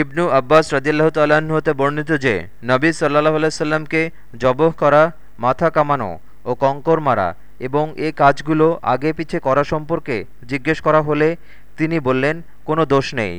ইবনু আব্বাস রদিল্লাহ তাল্লাহ্ন হতে বর্ণিত যে, নবী সাল্লাহ আলাইসাল্লামকে জবহ করা, মাথা কামানো ও কঙ্কর মারা এবং এ কাজগুলো আগে পিছে করা সম্পর্কে জিজ্ঞেস করা হলে তিনি বললেন, কোনো দোষ নেই।